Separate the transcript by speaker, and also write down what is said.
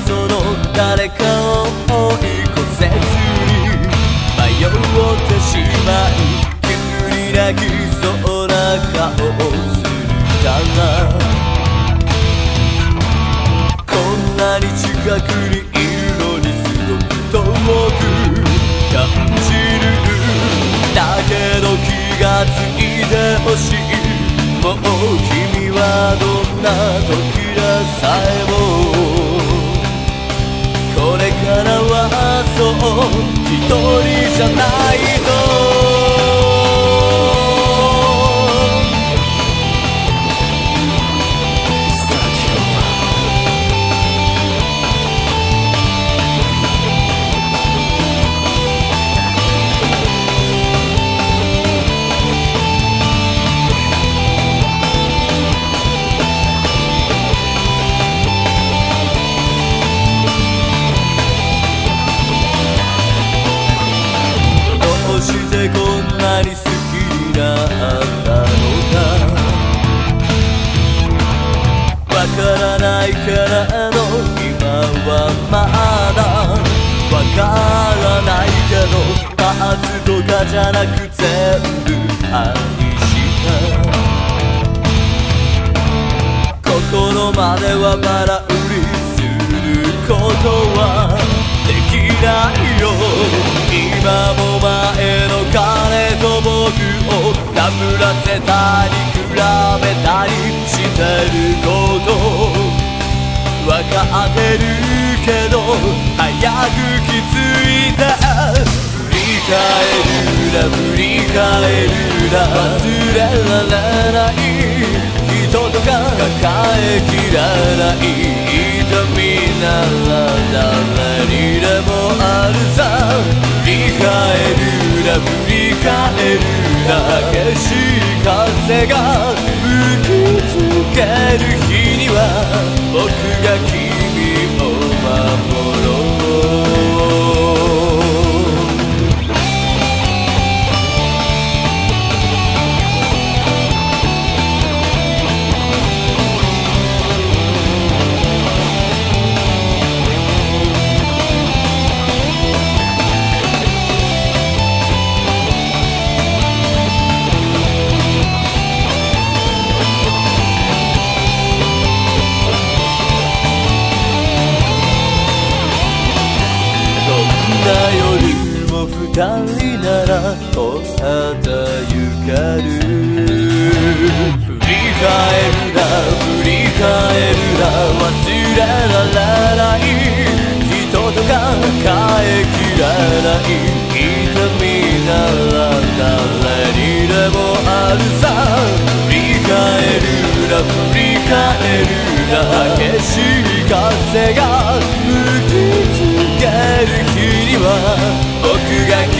Speaker 1: その誰かを追い越せずに迷ってしまいりなきそうな顔をするかがこんなに近くにいるのにすごく遠く感じるだけど気がついてほしいもう君はどんな時ださえも一人じゃないとからないけどパーツとかじゃなく全部愛した心まではバラ売りすることはできないよ。今も前の彼と僕をダブらせたり比べたりしてること。わかってる？けど早く気づいた。振り返るな振り返るな。忘れられない。人とか抱えきらない。痛みなら誰にでもあるさ。振り返るな振り返るな。激しい風が吹きつける日には僕が君な夜も二人ならお肌ゆかる振り返るな振り返るな忘れられない人とか変えきらない痛みなら誰にでもあるさ振り返るな振り返るな激しい風が吹きつける日に僕が